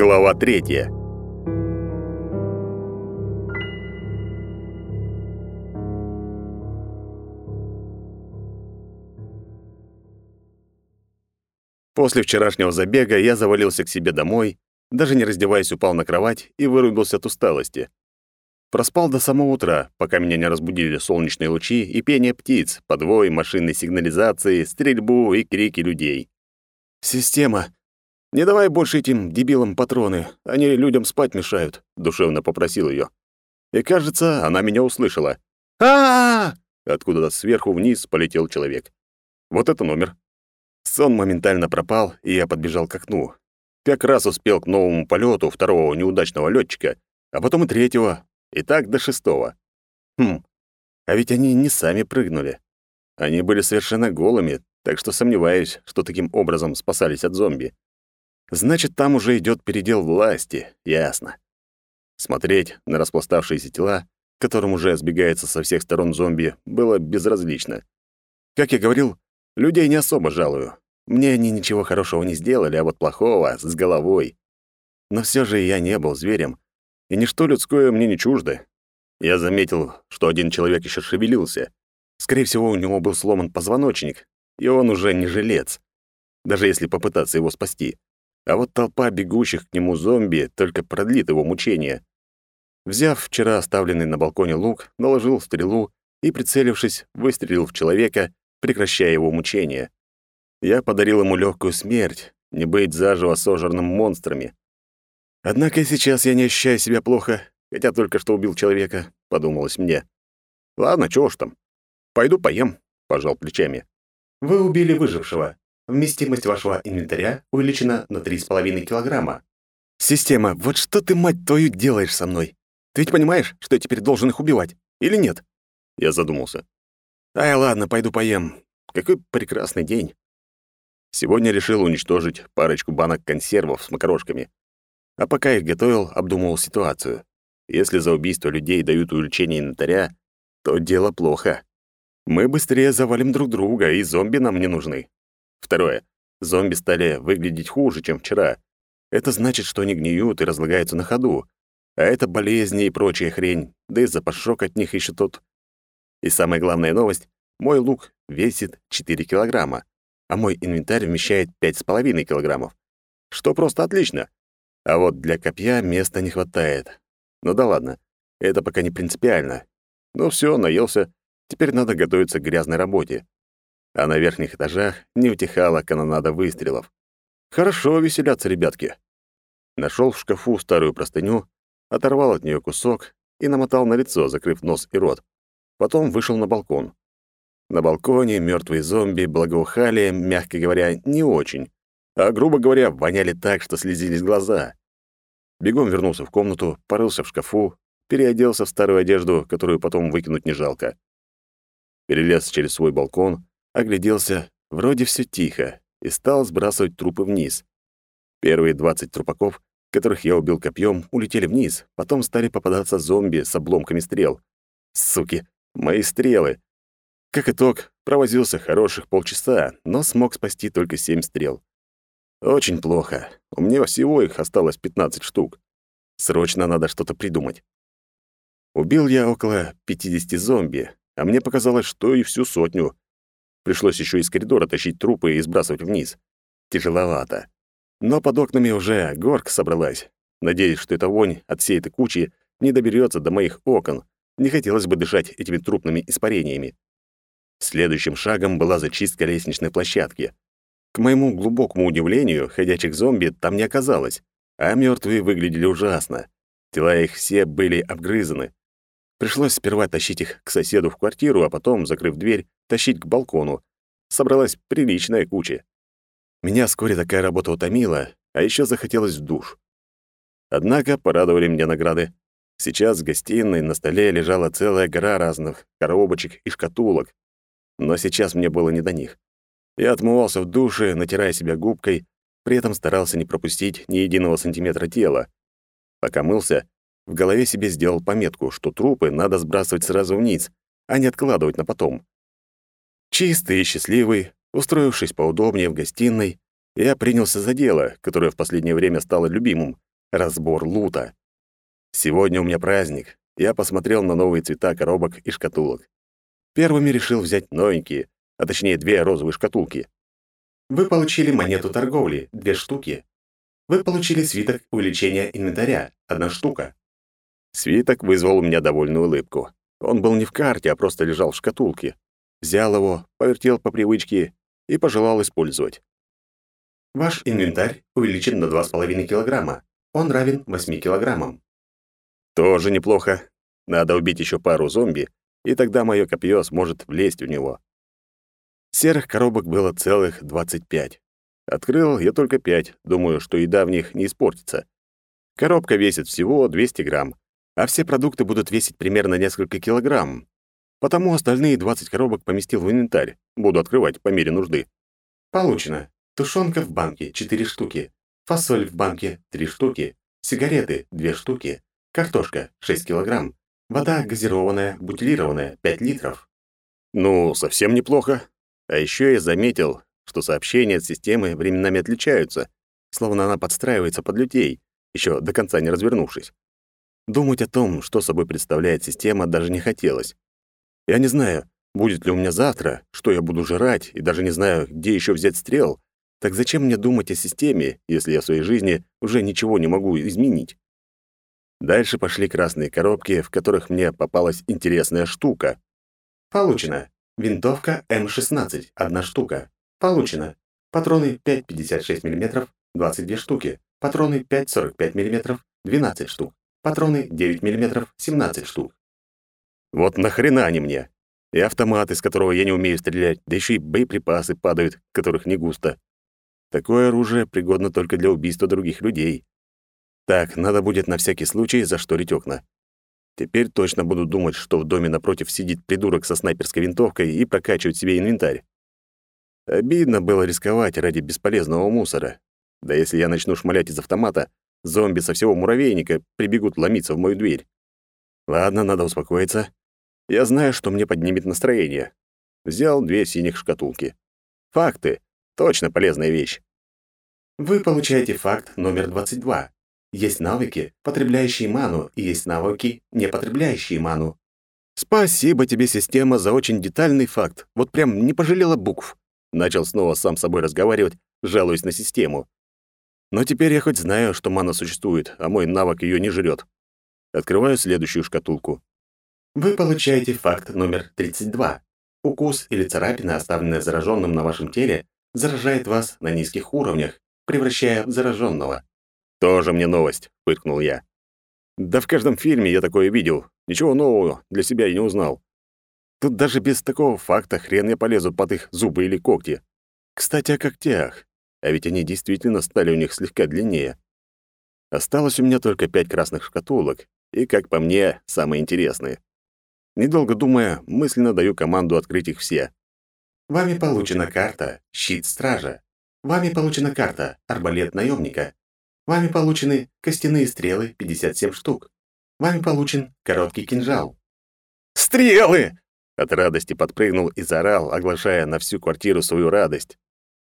Глава третья. После вчерашнего забега я завалился к себе домой, даже не раздеваясь, упал на кровать и вырубился от усталости. Проспал до самого утра, пока меня не разбудили солнечные лучи и пение птиц, подвой машинной сигнализации, стрельбу и крики людей. «Система, не давай больше этим дебилам патроны, они людям спать мешают», — душевно попросил ее. И, кажется, она меня услышала. а, -а, -а Откуда-то сверху вниз полетел человек. Вот это номер. Сон моментально пропал, и я подбежал к окну. Как раз успел к новому полету второго неудачного летчика, а потом и третьего, и так до шестого. Хм, а ведь они не сами прыгнули. Они были совершенно голыми, так что сомневаюсь, что таким образом спасались от зомби. Значит, там уже идет передел власти, ясно. Смотреть на распластавшиеся тела, которым уже сбегается со всех сторон зомби, было безразлично. Как я говорил, людей не особо жалую. Мне они ничего хорошего не сделали, а вот плохого — с головой. Но все же я не был зверем, и ничто людское мне не чуждо. Я заметил, что один человек еще шевелился. Скорее всего, у него был сломан позвоночник, и он уже не жилец, даже если попытаться его спасти. А вот толпа бегущих к нему зомби только продлит его мучения. Взяв вчера оставленный на балконе лук, наложил стрелу и, прицелившись, выстрелил в человека, прекращая его мучения. Я подарил ему легкую смерть, не быть заживо сожранным монстрами. Однако сейчас я не ощущаю себя плохо, хотя только что убил человека, подумалось мне. Ладно, чего ж там. Пойду поем, пожал плечами. Вы убили выжившего. Вместимость вашего инвентаря увеличена на 3,5 килограмма. Система, вот что ты, мать твою, делаешь со мной? Ты ведь понимаешь, что я теперь должен их убивать? Или нет? Я задумался. Ай, ладно, пойду поем. Какой прекрасный день. Сегодня решил уничтожить парочку банок консервов с макарошками. А пока их готовил, обдумывал ситуацию. Если за убийство людей дают увеличение инвентаря, то дело плохо. Мы быстрее завалим друг друга, и зомби нам не нужны. Второе. Зомби стали выглядеть хуже, чем вчера. Это значит, что они гниют и разлагаются на ходу. А это болезни и прочая хрень, да и запашок от них еще тот. И самая главная новость — мой лук весит 4 килограмма, а мой инвентарь вмещает 5,5 килограммов. Что просто отлично. А вот для копья места не хватает. Ну да ладно, это пока не принципиально. Ну все, наелся, теперь надо готовиться к грязной работе. А на верхних этажах не утихала канонада выстрелов. Хорошо веселятся ребятки. Нашел в шкафу старую простыню, оторвал от нее кусок и намотал на лицо, закрыв нос и рот. Потом вышел на балкон. На балконе мертвые зомби благоухали, мягко говоря, не очень, а, грубо говоря, воняли так, что слезились глаза. Бегом вернулся в комнату, порылся в шкафу, переоделся в старую одежду, которую потом выкинуть не жалко. Перелез через свой балкон, огляделся, вроде все тихо, и стал сбрасывать трупы вниз. Первые 20 трупаков, которых я убил копьем, улетели вниз, потом стали попадаться зомби с обломками стрел. Суки, мои стрелы. Как итог, провозился хороших полчаса, но смог спасти только семь стрел. Очень плохо. У меня всего их осталось 15 штук. Срочно надо что-то придумать. Убил я около 50 зомби, а мне показалось, что и всю сотню. Пришлось еще из коридора тащить трупы и сбрасывать вниз. Тяжеловато. Но под окнами уже горка собралась. Надеюсь, что эта вонь от всей этой кучи не доберется до моих окон. Не хотелось бы дышать этими трупными испарениями. Следующим шагом была зачистка лестничной площадки. К моему глубокому удивлению, ходячих зомби там не оказалось, а мертвые выглядели ужасно. Тела их все были обгрызаны. Пришлось сперва тащить их к соседу в квартиру, а потом, закрыв дверь, тащить к балкону. Собралась приличная куча. Меня вскоре такая работа утомила, а еще захотелось в душ. Однако порадовали меня награды. Сейчас в гостиной на столе лежала целая гора разных коробочек и шкатулок. Но сейчас мне было не до них. Я отмывался в душе, натирая себя губкой, при этом старался не пропустить ни единого сантиметра тела. Пока мылся, в голове себе сделал пометку, что трупы надо сбрасывать сразу вниз, а не откладывать на потом. Чистый и счастливый, устроившись поудобнее в гостиной, я принялся за дело, которое в последнее время стало любимым разбор лута. Сегодня у меня праздник. Я посмотрел на новые цвета коробок и шкатулок. Первыми решил взять новенькие, а точнее две розовые шкатулки. Вы получили монету торговли, две штуки. Вы получили свиток увеличения инвентаря, одна штука. Свиток вызвал у меня довольную улыбку. Он был не в карте, а просто лежал в шкатулке. Взял его, повертел по привычке и пожелал использовать. Ваш инвентарь увеличен на 2,5 килограмма. Он равен 8 килограммам. Тоже неплохо. Надо убить еще пару зомби, и тогда мое копье сможет влезть в него. Серых коробок было целых 25. Открыл я только 5, думаю, что еда в них не испортится. Коробка весит всего 200 грамм, а все продукты будут весить примерно несколько килограмм. Потому остальные 20 коробок поместил в инвентарь. Буду открывать по мере нужды. Получено. Тушенка в банке 4 штуки. Фасоль в банке 3 штуки. Сигареты 2 штуки. Картошка 6 килограмм. Вода газированная, бутилированная 5 литров. Ну, совсем неплохо. А еще я заметил, что сообщения от системы временами отличаются, словно она подстраивается под людей, еще до конца не развернувшись. Думать о том, что собой представляет система, даже не хотелось. Я не знаю, будет ли у меня завтра, что я буду жрать, и даже не знаю, где еще взять стрел. Так зачем мне думать о системе, если я в своей жизни уже ничего не могу изменить? Дальше пошли красные коробки, в которых мне попалась интересная штука. Получено. Винтовка М16, одна штука. Получено. Патроны 5,56 мм, 22 штуки. Патроны 5,45 мм, 12 штук. Патроны 9 мм, 17 штук. Вот нахрена они мне? И автомат, из которого я не умею стрелять, да еще и боеприпасы падают, которых не густо. Такое оружие пригодно только для убийства других людей. Так, надо будет на всякий случай зашторить окна. Теперь точно буду думать, что в доме напротив сидит придурок со снайперской винтовкой и прокачивает себе инвентарь. Обидно было рисковать ради бесполезного мусора. Да если я начну шмалять из автомата, Зомби со всего муравейника прибегут ломиться в мою дверь. Ладно, надо успокоиться. Я знаю, что мне поднимет настроение. Взял две синих шкатулки. Факты. Точно полезная вещь. Вы получаете факт номер 22. Есть навыки, потребляющие ману, и есть навыки, не потребляющие ману. Спасибо тебе, система, за очень детальный факт. Вот прям не пожалела букв. Начал снова сам с собой разговаривать, жалуясь на систему. Но теперь я хоть знаю, что мана существует, а мой навык ее не жрет. Открываю следующую шкатулку. Вы получаете факт номер 32. Укус или царапина, оставленная зараженным на вашем теле, заражает вас на низких уровнях, превращая в зараженного. «Тоже мне новость», — фыркнул я. «Да в каждом фильме я такое видел. Ничего нового для себя я не узнал. Тут даже без такого факта хрен я полезу под их зубы или когти. Кстати, о когтях. А ведь они действительно стали у них слегка длиннее. Осталось у меня только пять красных шкатулок, и, как по мне, самые интересные. Недолго думая, мысленно даю команду открыть их все. Вами получена карта «Щит стража». Вами получена карта «Арбалет наемника». Вами получены костяные стрелы 57 штук. Вами получен короткий кинжал. «Стрелы!» От радости подпрыгнул и заорал, оглашая на всю квартиру свою радость.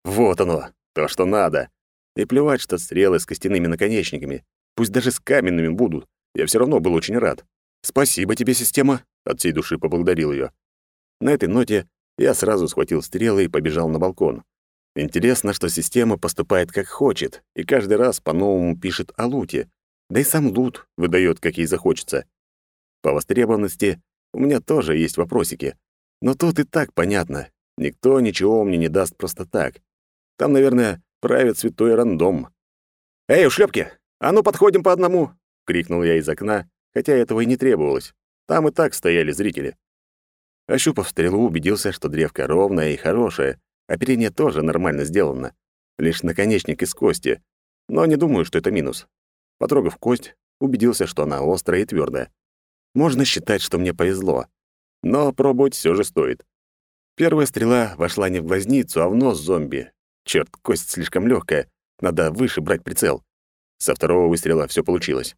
Вот оно, то, что надо. И плевать, что стрелы с костяными наконечниками. Пусть даже с каменными будут. Я все равно был очень рад. Спасибо тебе, система. От всей души поблагодарил ее. На этой ноте я сразу схватил стрелы и побежал на балкон. Интересно, что система поступает как хочет, и каждый раз по-новому пишет о луте. Да и сам лут выдает, как ей захочется. По востребованности у меня тоже есть вопросики. Но тут и так понятно. Никто ничего мне не даст просто так. Там, наверное, правит святой рандом. «Эй, ушлепки, а ну подходим по одному!» — крикнул я из окна, хотя этого и не требовалось. Там и так стояли зрители. Ощупав стрелу, убедился, что древко ровное и хорошее, оперение тоже нормально сделано. Лишь наконечник из кости, но не думаю, что это минус. Потрогав кость, убедился, что она острая и твердая. Можно считать, что мне повезло. Но пробовать все же стоит. Первая стрела вошла не в глазницу, а в нос зомби, Черт, кость слишком легкая. Надо выше брать прицел. Со второго выстрела все получилось.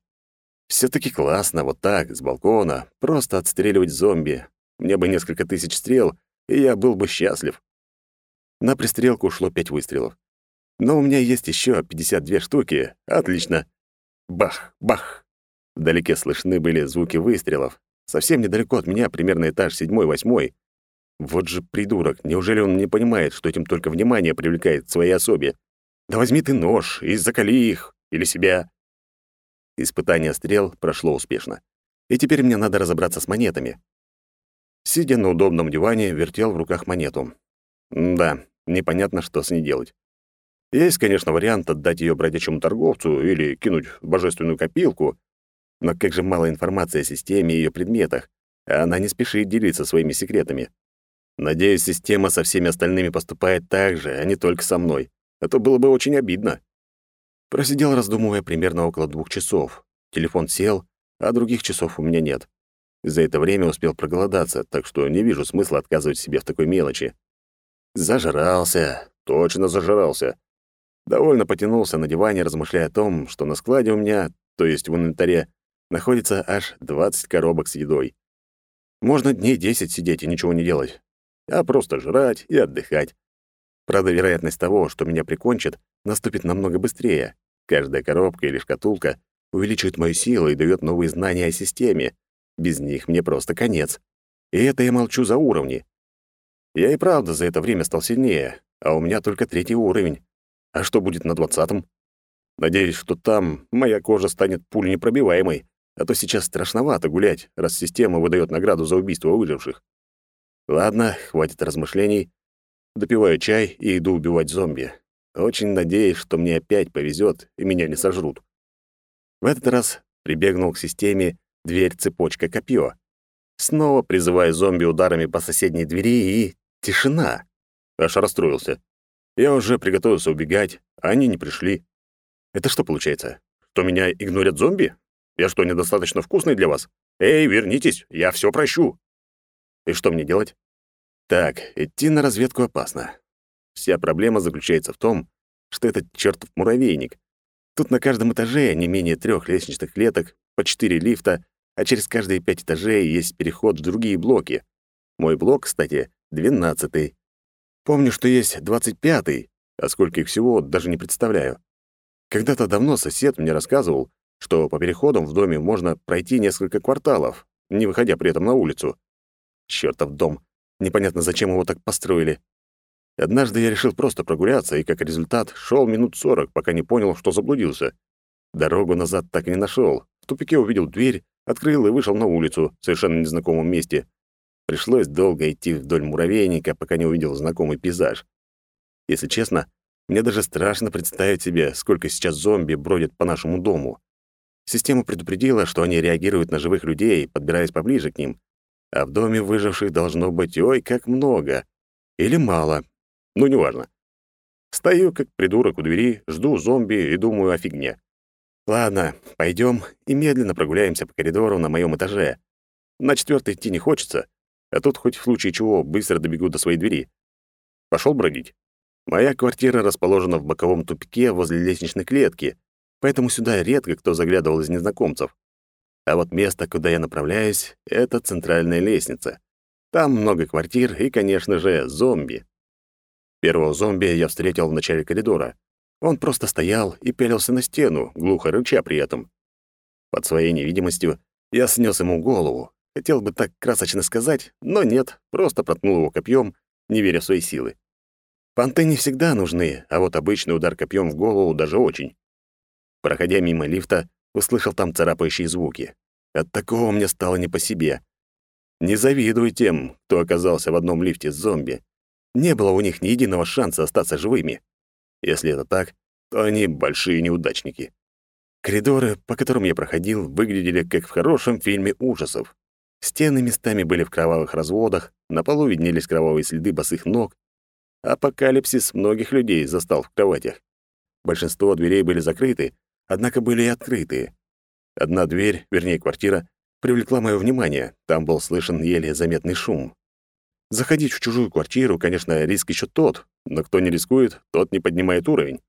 все таки классно вот так, с балкона, просто отстреливать зомби. Мне бы несколько тысяч стрел, и я был бы счастлив. На пристрелку ушло пять выстрелов. Но у меня есть еще 52 штуки. Отлично. бах, бах. Вдалеке слышны были звуки выстрелов. Совсем недалеко от меня, примерно этаж седьмой-восьмой. Вот же придурок, неужели он не понимает, что этим только внимание привлекает к своей особе? Да возьми ты нож и закали их, или себя. Испытание стрел прошло успешно. И теперь мне надо разобраться с монетами. Сидя на удобном диване, вертел в руках монету. Да, непонятно, что с ней делать. Есть, конечно, вариант отдать ее бродячему торговцу или кинуть в божественную копилку, но как же мало информации о системе и ее предметах, а она не спешит делиться своими секретами. Надеюсь, система со всеми остальными поступает так же, а не только со мной. Это было бы очень обидно. Просидел, раздумывая, примерно около двух часов. Телефон сел, а других часов у меня нет. За это время успел проголодаться, так что не вижу смысла отказывать себе в такой мелочи. Зажрался, точно зажрался. Довольно потянулся на диване, размышляя о том, что на складе у меня, то есть в инвентаре, находится аж 20 коробок с едой. Можно дней 10 сидеть и ничего не делать, а просто жрать и отдыхать. Правда, вероятность того, что меня прикончат, наступит намного быстрее. Каждая коробка или шкатулка увеличивает мою силу и дает новые знания о системе. Без них мне просто конец. И это я молчу за уровни. Я и правда за это время стал сильнее, а у меня только третий уровень. А что будет на двадцатом? Надеюсь, что там моя кожа станет пуленепробиваемой, а то сейчас страшновато гулять, раз система выдает награду за убийство выживших. Ладно, хватит размышлений. Допиваю чай и иду убивать зомби. Очень надеюсь, что мне опять повезет и меня не сожрут. В этот раз прибегнул к системе дверь-цепочка-копье. Снова призываю зомби ударами по соседней двери и... тишина. Аж расстроился. Я уже приготовился убегать, а они не пришли. Это что получается? Что меня игнорят зомби? Я что, недостаточно вкусный для вас? Эй, вернитесь, я все прощу. И что мне делать? Так, идти на разведку опасно. Вся проблема заключается в том, что этот чертов муравейник. Тут на каждом этаже не менее трех лестничных клеток, по четыре лифта, а через каждые пять этажей есть переход в другие блоки. Мой блок, кстати, двенадцатый. Помню, что есть двадцать пятый, а сколько их всего, даже не представляю. Когда-то давно сосед мне рассказывал, что по переходам в доме можно пройти несколько кварталов, не выходя при этом на улицу. Чёртов дом. Непонятно, зачем его так построили. Однажды я решил просто прогуляться, и как результат шел минут сорок, пока не понял, что заблудился. Дорогу назад так и не нашел. В тупике увидел дверь, открыл и вышел на улицу в совершенно незнакомом месте. Пришлось долго идти вдоль муравейника, пока не увидел знакомый пейзаж. Если честно, мне даже страшно представить себе, сколько сейчас зомби бродят по нашему дому. Система предупредила, что они реагируют на живых людей, подбираясь поближе к ним. А в доме выживших должно быть ой как много. Или мало. Ну, неважно. Стою, как придурок у двери, жду зомби и думаю о фигне. Ладно, пойдем и медленно прогуляемся по коридору на моем этаже. На четвертый идти не хочется, а тут хоть в случае чего быстро добегу до своей двери. Пошел бродить. Моя квартира расположена в боковом тупике возле лестничной клетки, поэтому сюда редко кто заглядывал из незнакомцев. А вот место, куда я направляюсь, — это центральная лестница. Там много квартир и, конечно же, зомби. Первого зомби я встретил в начале коридора. Он просто стоял и пялился на стену, глухо рыча при этом. Под своей невидимостью я снес ему голову. Хотел бы так красочно сказать, но нет, просто проткнул его копьем, не веря в свои силы. Понты не всегда нужны, а вот обычный удар копьем в голову даже очень. Проходя мимо лифта, услышал там царапающие звуки. От такого мне стало не по себе. Не завидую тем, кто оказался в одном лифте с зомби. Не было у них ни единого шанса остаться живыми. Если это так, то они большие неудачники. Коридоры, по которым я проходил, выглядели как в хорошем фильме ужасов. Стены местами были в кровавых разводах, на полу виднелись кровавые следы босых ног. Апокалипсис многих людей застал в кроватях. Большинство дверей были закрыты, однако были и открытые. Одна дверь, вернее, квартира, привлекла мое внимание. Там был слышен еле заметный шум. Заходить в чужую квартиру, конечно, риск еще тот, но кто не рискует, тот не поднимает уровень.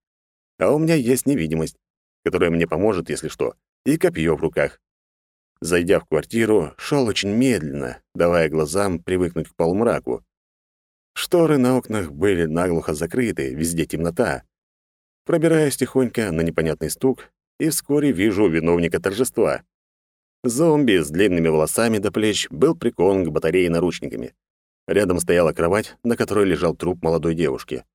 А у меня есть невидимость, которая мне поможет, если что, и копье в руках. Зайдя в квартиру, шел очень медленно, давая глазам привыкнуть к полумраку. Шторы на окнах были наглухо закрыты, везде темнота. Пробираясь тихонько на непонятный стук, и вскоре вижу виновника торжества. Зомби с длинными волосами до плеч был прикован к батарее наручниками. Рядом стояла кровать, на которой лежал труп молодой девушки.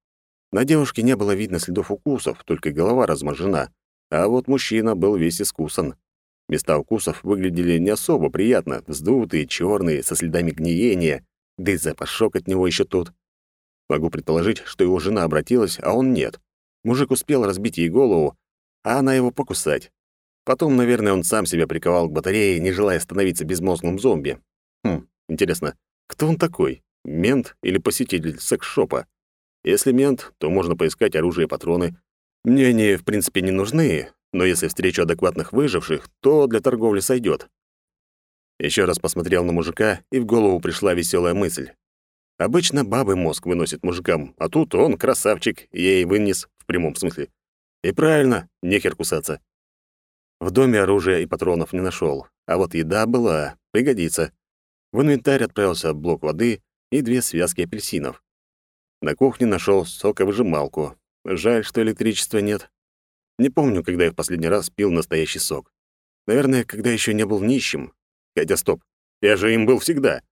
На девушке не было видно следов укусов, только голова разморжена, а вот мужчина был весь искусан. Места укусов выглядели не особо приятно, вздутые, черные, со следами гниения, да и запашок от него еще тут. Могу предположить, что его жена обратилась, а он нет. Мужик успел разбить ей голову, а она его покусать. Потом, наверное, он сам себя приковал к батарее, не желая становиться безмозглым зомби. Хм, интересно, кто он такой? Мент или посетитель секс-шопа? Если мент, то можно поискать оружие и патроны. Мне они, в принципе, не нужны, но если встречу адекватных выживших, то для торговли сойдет. Еще раз посмотрел на мужика, и в голову пришла веселая мысль. Обычно бабы мозг выносят мужикам, а тут он красавчик, ей вынес прямом смысле. И правильно, нехер кусаться. В доме оружия и патронов не нашел, а вот еда была, пригодится. В инвентарь отправился блок воды и две связки апельсинов. На кухне нашел соковыжималку. Жаль, что электричества нет. Не помню, когда я в последний раз пил настоящий сок. Наверное, когда еще не был нищим. Хотя стоп, я же им был всегда.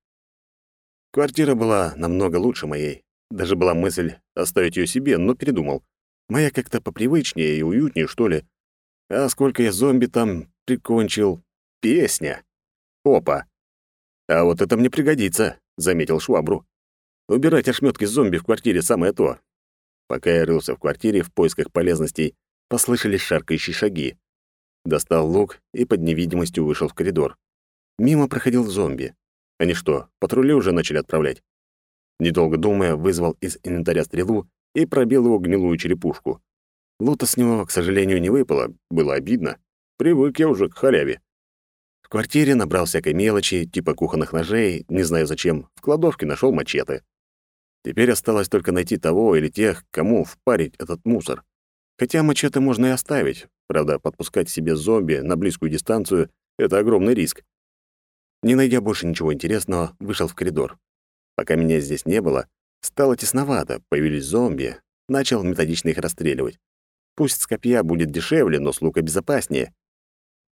Квартира была намного лучше моей. Даже была мысль оставить ее себе, но передумал. Моя как-то попривычнее и уютнее, что ли. А сколько я зомби там прикончил. Песня. Опа. А вот это мне пригодится, заметил швабру. Убирать ошметки зомби в квартире самое то. Пока я рылся в квартире в поисках полезностей, послышались шаркающие шаги. Достал лук и под невидимостью вышел в коридор. Мимо проходил зомби. Они что, патрули уже начали отправлять? Недолго думая, вызвал из инвентаря стрелу и пробил его гнилую черепушку. Лута с него, к сожалению, не выпало, было обидно. Привык я уже к халяве. В квартире набрал всякой мелочи, типа кухонных ножей, не знаю зачем, в кладовке нашел мачете. Теперь осталось только найти того или тех, кому впарить этот мусор. Хотя мачете можно и оставить, правда, подпускать себе зомби на близкую дистанцию — это огромный риск. Не найдя больше ничего интересного, вышел в коридор. Пока меня здесь не было, стало тесновато, появились зомби, начал методично их расстреливать. Пусть с копья будет дешевле, но с лука безопаснее.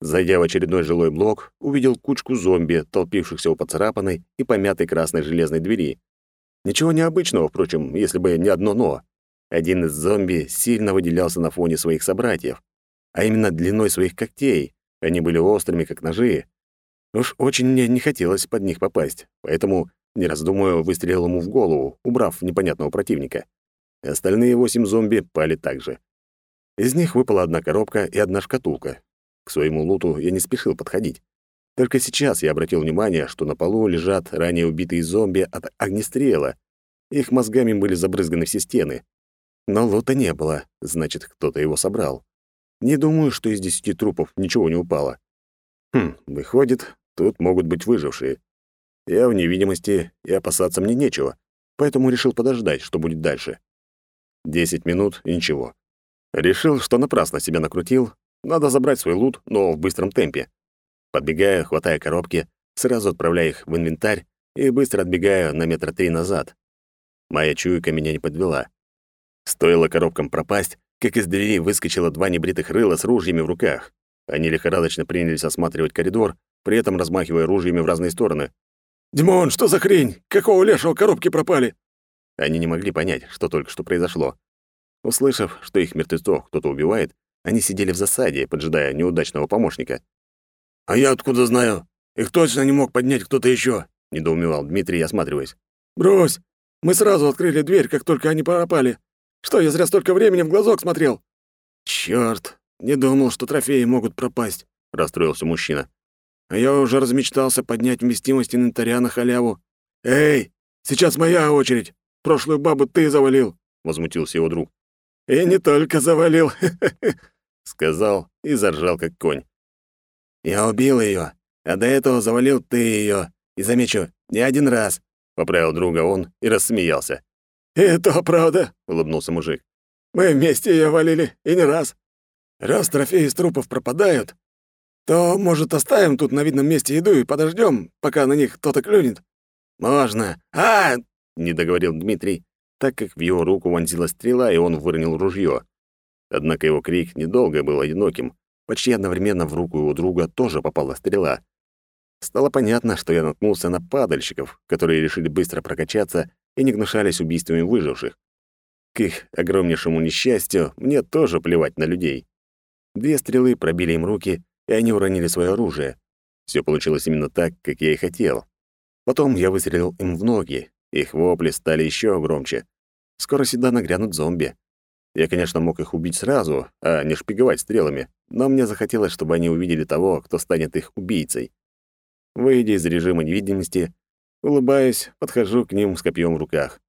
Зайдя в очередной жилой блок, увидел кучку зомби, толпившихся у поцарапанной и помятой красной железной двери. Ничего необычного, впрочем, если бы не одно «но». Один из зомби сильно выделялся на фоне своих собратьев, а именно длиной своих когтей. Они были острыми, как ножи. Уж очень мне не хотелось под них попасть, поэтому, не раздумывая, выстрелил ему в голову, убрав непонятного противника. Остальные восемь зомби пали также. Из них выпала одна коробка и одна шкатулка. К своему луту я не спешил подходить. Только сейчас я обратил внимание, что на полу лежат ранее убитые зомби от огнестрела. Их мозгами были забрызганы все стены. Но лута не было, значит, кто-то его собрал. Не думаю, что из десяти трупов ничего не упало. Хм, выходит, тут могут быть выжившие. Я в невидимости, и опасаться мне нечего, поэтому решил подождать, что будет дальше. Десять минут ничего. Решил, что напрасно себя накрутил, надо забрать свой лут, но в быстром темпе. Подбегаю, хватая коробки, сразу отправляю их в инвентарь и быстро отбегаю на метра три назад. Моя чуйка меня не подвела. Стоило коробкам пропасть, как из двери выскочило два небритых рыла с ружьями в руках. Они лихорадочно принялись осматривать коридор, при этом размахивая ружьями в разные стороны. «Димон, что за хрень? Какого лешего коробки пропали?» Они не могли понять, что только что произошло. Услышав, что их мертвецов кто-то убивает, они сидели в засаде, поджидая неудачного помощника. «А я откуда знаю? Их точно не мог поднять кто-то еще, недоумевал Дмитрий, осматриваясь. «Брось! Мы сразу открыли дверь, как только они пропали. Что, я зря столько времени в глазок смотрел?» «Чёрт! Не думал, что трофеи могут пропасть», — расстроился мужчина. «А я уже размечтался поднять вместимость инвентаря на халяву. Эй, сейчас моя очередь! Прошлую бабу ты завалил!» — возмутился его друг. «И не только завалил!» — сказал и заржал, как конь. «Я убил ее, а до этого завалил ты ее. И замечу, не один раз», — поправил друга он и рассмеялся. «Это правда», — улыбнулся мужик. «Мы вместе ее валили, и не раз. Раз трофеи из трупов пропадают, то, может, оставим тут на видном месте еду и подождем, пока на них кто-то клюнет?» «Можно. А!» — не договорил Дмитрий, так как в его руку вонзилась стрела, и он выронил ружье. Однако его крик недолго был одиноким. почти одновременно в руку его друга тоже попала стрела. Стало понятно, что я наткнулся на падальщиков, которые решили быстро прокачаться и не гнушались убийствами выживших. К их огромнейшему несчастью, мне тоже плевать на людей. Две стрелы пробили им руки, и они уронили свое оружие. Все получилось именно так, как я и хотел. Потом я выстрелил им в ноги. Их вопли стали еще громче. Скоро сюда нагрянут зомби. Я, конечно, мог их убить сразу, а не шпиговать стрелами, но мне захотелось, чтобы они увидели того, кто станет их убийцей. Выйдя из режима невидимости, улыбаясь, подхожу к ним с копьем в руках.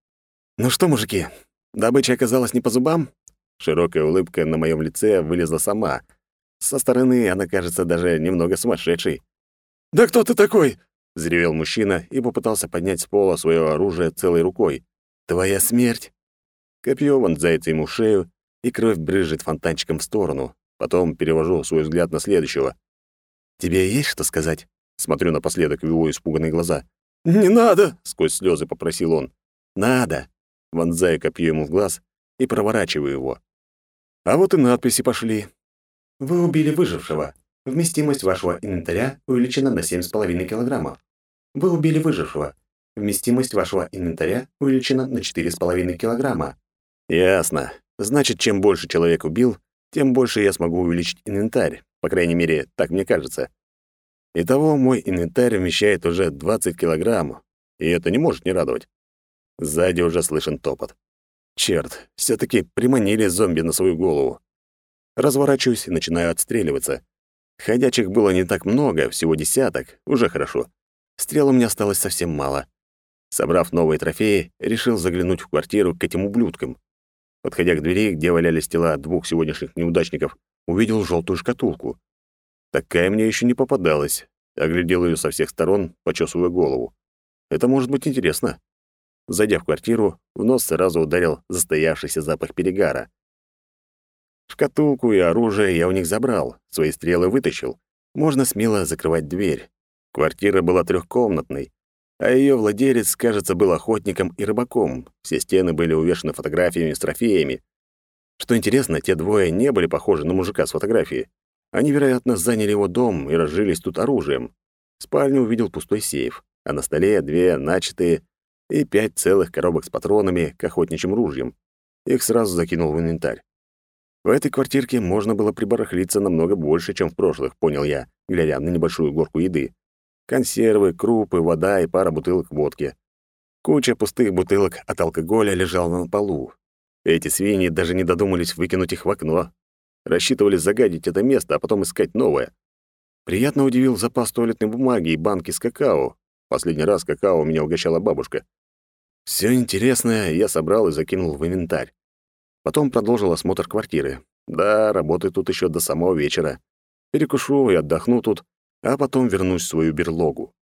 «Ну что, мужики, добыча оказалась не по зубам?» Широкая улыбка на моем лице вылезла сама. Со стороны она кажется даже немного сумасшедшей. «Да кто ты такой?» — взревел мужчина и попытался поднять с пола свое оружие целой рукой. «Твоя смерть!» Копье вонзается ему в шею, и кровь брызжет фонтанчиком в сторону. Потом перевожу свой взгляд на следующего. «Тебе есть что сказать?» Смотрю напоследок в его испуганные глаза. «Не надо!» — сквозь слезы попросил он. «Надо!» — вонзаю копье ему в глаз и проворачиваю его. А вот и надписи пошли. «Вы убили выжившего. Вместимость вашего инвентаря увеличена на 7,5 килограммов. Вы убили выжившего. Вместимость вашего инвентаря увеличена на 4,5 килограмма». «Ясно. Значит, чем больше человек убил, тем больше я смогу увеличить инвентарь. По крайней мере, так мне кажется. Итого мой инвентарь вмещает уже 20 килограмм, и это не может не радовать. Сзади уже слышен топот. Черт, все таки приманили зомби на свою голову. Разворачиваюсь и начинаю отстреливаться. Ходячих было не так много, всего десяток, уже хорошо. Стрел у меня осталось совсем мало. Собрав новые трофеи, решил заглянуть в квартиру к этим ублюдкам. Подходя к двери, где валялись тела двух сегодняшних неудачников, увидел желтую шкатулку. Такая мне еще не попадалась. Оглядел ее со всех сторон, почесывая голову. Это может быть интересно. Зайдя в квартиру, в нос сразу ударил застоявшийся запах перегара. Шкатулку и оружие я у них забрал, свои стрелы вытащил. Можно смело закрывать дверь. Квартира была трехкомнатной, а ее владелец, кажется, был охотником и рыбаком. Все стены были увешаны фотографиями с трофеями. Что интересно, те двое не были похожи на мужика с фотографии. Они, вероятно, заняли его дом и разжились тут оружием. В спальне увидел пустой сейф, а на столе две начатые и пять целых коробок с патронами к охотничьим ружьям. Их сразу закинул в инвентарь. В этой квартирке можно было прибарахлиться намного больше, чем в прошлых, понял я, глядя на небольшую горку еды. Консервы, крупы, вода и пара бутылок водки. Куча пустых бутылок от алкоголя лежала на полу. Эти свиньи даже не додумались выкинуть их в окно, Рассчитывали загадить это место, а потом искать новое. Приятно удивил запас туалетной бумаги и банки с какао. Последний раз какао меня угощала бабушка. Все интересное я собрал и закинул в инвентарь. Потом продолжил осмотр квартиры. Да, работаю тут еще до самого вечера. Перекушу и отдохну тут, а потом вернусь в свою берлогу.